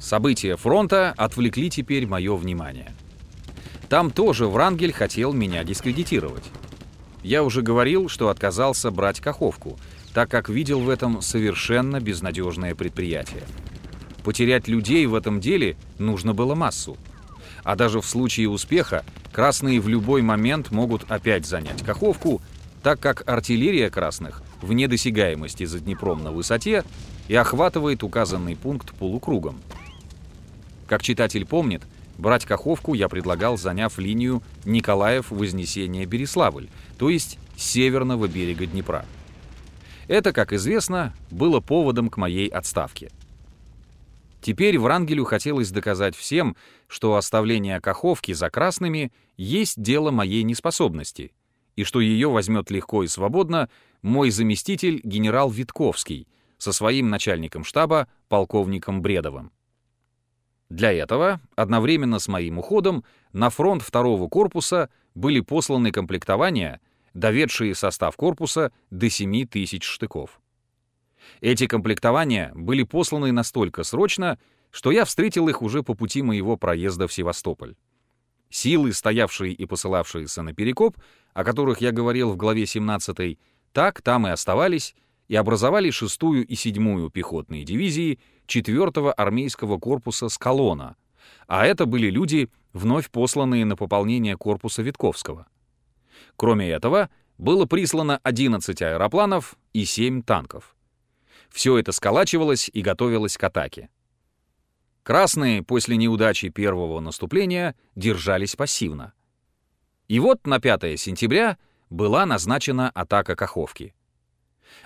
События фронта отвлекли теперь мое внимание. Там тоже Врангель хотел меня дискредитировать. Я уже говорил, что отказался брать Каховку, так как видел в этом совершенно безнадежное предприятие. Потерять людей в этом деле нужно было массу. А даже в случае успеха красные в любой момент могут опять занять Каховку, так как артиллерия красных в недосягаемости за Днепром на высоте и охватывает указанный пункт полукругом. Как читатель помнит, брать Каховку я предлагал, заняв линию Николаев-Вознесение-Береславль, то есть северного берега Днепра. Это, как известно, было поводом к моей отставке. Теперь Врангелю хотелось доказать всем, что оставление Каховки за красными есть дело моей неспособности, и что ее возьмет легко и свободно мой заместитель генерал Витковский со своим начальником штаба полковником Бредовым. Для этого, одновременно с моим уходом, на фронт второго корпуса были посланы комплектования, доведшие состав корпуса до 7 тысяч штыков. Эти комплектования были посланы настолько срочно, что я встретил их уже по пути моего проезда в Севастополь. Силы, стоявшие и посылавшиеся на Перекоп, о которых я говорил в главе 17, так там и оставались, и образовали 6-ю и 7-ю пехотные дивизии 4-го армейского корпуса «Скалона», а это были люди, вновь посланные на пополнение корпуса Витковского. Кроме этого, было прислано 11 аэропланов и 7 танков. Все это сколачивалось и готовилось к атаке. Красные после неудачи первого наступления держались пассивно. И вот на 5 сентября была назначена атака Каховки —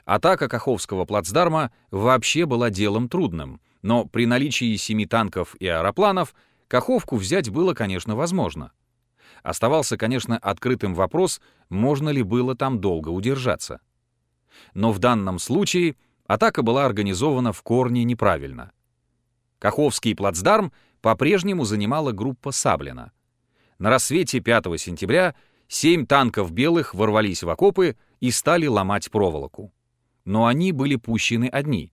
Атака Каховского плацдарма вообще была делом трудным, но при наличии семи танков и аэропланов Каховку взять было, конечно, возможно. Оставался, конечно, открытым вопрос, можно ли было там долго удержаться. Но в данном случае атака была организована в корне неправильно. Каховский плацдарм по-прежнему занимала группа Саблина. На рассвете 5 сентября семь танков белых ворвались в окопы и стали ломать проволоку но они были пущены одни.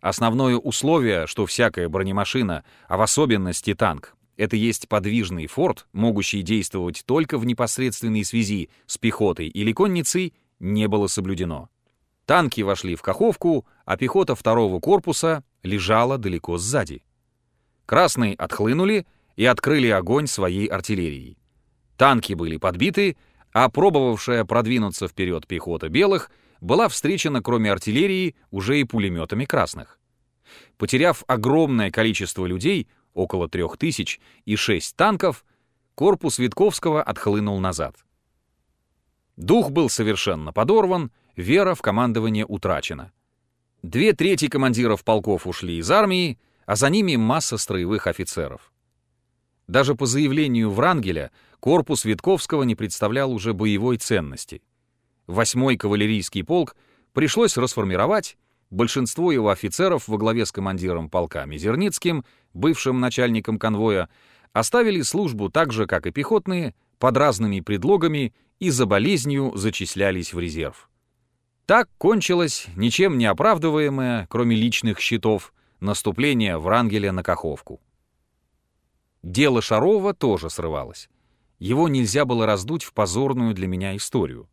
Основное условие, что всякая бронемашина, а в особенности танк, это есть подвижный форт, могущий действовать только в непосредственной связи с пехотой или конницей, не было соблюдено. Танки вошли в Каховку, а пехота второго корпуса лежала далеко сзади. Красные отхлынули и открыли огонь своей артиллерией. Танки были подбиты, а пробовавшая продвинуться вперед пехота белых — была встречена, кроме артиллерии, уже и пулеметами красных. Потеряв огромное количество людей, около трех тысяч, и шесть танков, корпус Витковского отхлынул назад. Дух был совершенно подорван, вера в командование утрачена. Две трети командиров полков ушли из армии, а за ними масса строевых офицеров. Даже по заявлению Врангеля корпус Витковского не представлял уже боевой ценности — Восьмой кавалерийский полк пришлось расформировать, большинство его офицеров во главе с командиром полка Мизерницким, бывшим начальником конвоя, оставили службу так же, как и пехотные, под разными предлогами и за болезнью зачислялись в резерв. Так кончилось ничем не оправдываемое, кроме личных счетов, наступление Врангеля на Каховку. Дело Шарова тоже срывалось. Его нельзя было раздуть в позорную для меня историю.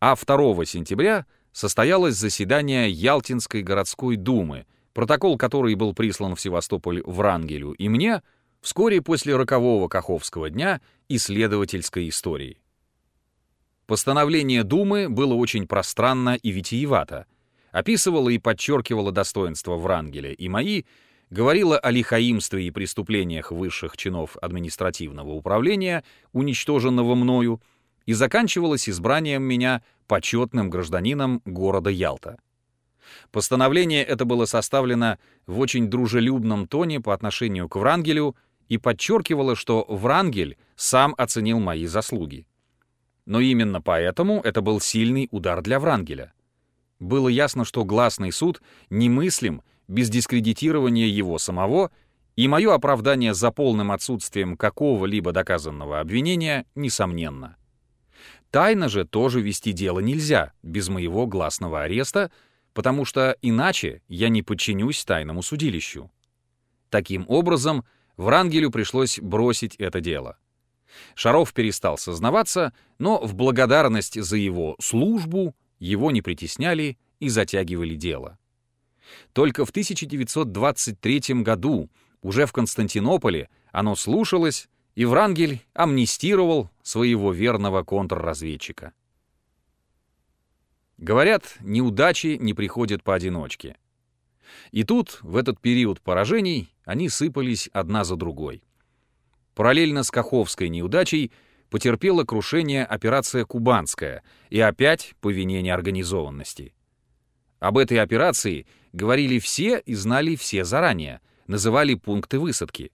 А 2 сентября состоялось заседание Ялтинской городской думы, протокол которой был прислан в Севастополь Врангелю и мне вскоре после рокового Каховского дня исследовательской истории. Постановление Думы было очень пространно и витиевато, описывало и подчеркивало достоинства Врангеля и мои, говорило о лихаимстве и преступлениях высших чинов административного управления, уничтоженного мною, и заканчивалось избранием меня почетным гражданином города Ялта. Постановление это было составлено в очень дружелюбном тоне по отношению к Врангелю и подчеркивало, что Врангель сам оценил мои заслуги. Но именно поэтому это был сильный удар для Врангеля. Было ясно, что гласный суд немыслим без дискредитирования его самого, и мое оправдание за полным отсутствием какого-либо доказанного обвинения несомненно. Тайно же тоже вести дело нельзя, без моего гласного ареста, потому что иначе я не подчинюсь тайному судилищу. Таким образом, Врангелю пришлось бросить это дело. Шаров перестал сознаваться, но в благодарность за его службу его не притесняли и затягивали дело. Только в 1923 году, уже в Константинополе, оно слушалось, и Врангель амнистировал своего верного контрразведчика. Говорят, неудачи не приходят поодиночке. И тут, в этот период поражений, они сыпались одна за другой. Параллельно с Каховской неудачей потерпела крушение операция «Кубанская» и опять по вине неорганизованности. Об этой операции говорили все и знали все заранее, называли пункты высадки.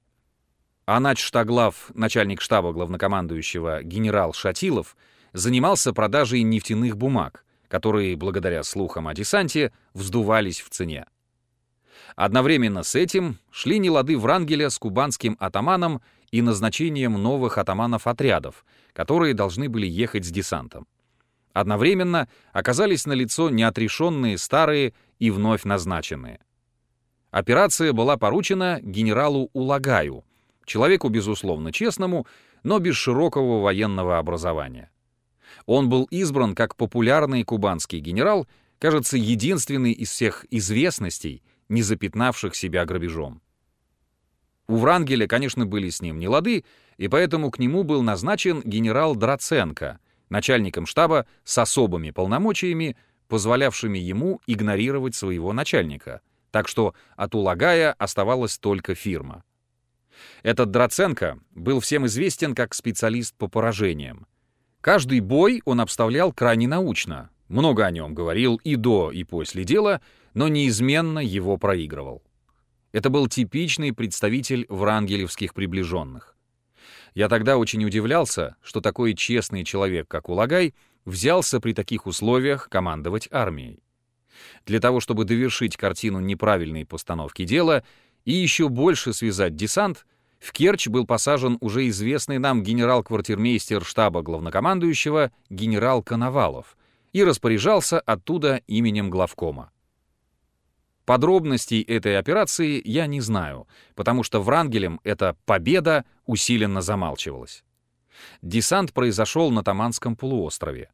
А начштаглав, начальник штаба главнокомандующего генерал Шатилов, занимался продажей нефтяных бумаг, которые, благодаря слухам о десанте, вздувались в цене. Одновременно с этим шли нелады Врангеля с кубанским атаманом и назначением новых атаманов-отрядов, которые должны были ехать с десантом. Одновременно оказались налицо неотрешенные старые и вновь назначенные. Операция была поручена генералу Улагаю, человеку, безусловно, честному, но без широкого военного образования. Он был избран как популярный кубанский генерал, кажется, единственный из всех известностей, не запятнавших себя грабежом. У Врангеля, конечно, были с ним нелады, и поэтому к нему был назначен генерал Драценко, начальником штаба с особыми полномочиями, позволявшими ему игнорировать своего начальника, так что от Улагая оставалась только фирма. Этот Драценко был всем известен как специалист по поражениям. Каждый бой он обставлял крайне научно, много о нем говорил и до, и после дела, но неизменно его проигрывал. Это был типичный представитель врангелевских приближенных. Я тогда очень удивлялся, что такой честный человек, как Улагай, взялся при таких условиях командовать армией. Для того, чтобы довершить картину неправильной постановки дела и еще больше связать десант, в Керчь был посажен уже известный нам генерал-квартирмейстер штаба главнокомандующего генерал Коновалов и распоряжался оттуда именем главкома. Подробностей этой операции я не знаю, потому что Врангелем эта победа усиленно замалчивалась. Десант произошел на Таманском полуострове.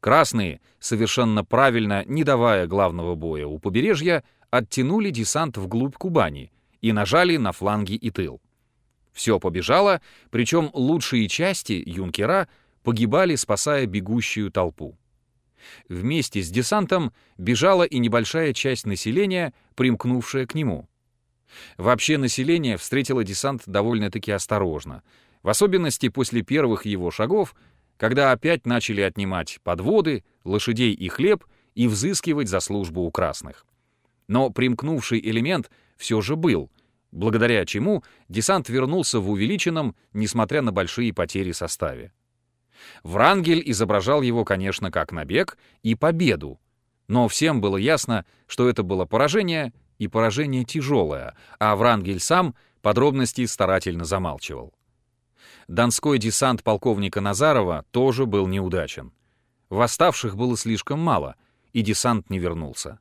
Красные, совершенно правильно не давая главного боя у побережья, оттянули десант вглубь Кубани и нажали на фланги и тыл. Все побежало, причем лучшие части юнкера погибали, спасая бегущую толпу. Вместе с десантом бежала и небольшая часть населения, примкнувшая к нему. Вообще население встретило десант довольно-таки осторожно, в особенности после первых его шагов, когда опять начали отнимать подводы, лошадей и хлеб и взыскивать за службу у красных. Но примкнувший элемент все же был — благодаря чему десант вернулся в увеличенном, несмотря на большие потери составе. Врангель изображал его, конечно, как набег и победу, но всем было ясно, что это было поражение, и поражение тяжелое, а Врангель сам подробности старательно замалчивал. Донской десант полковника Назарова тоже был неудачен. Восставших было слишком мало, и десант не вернулся.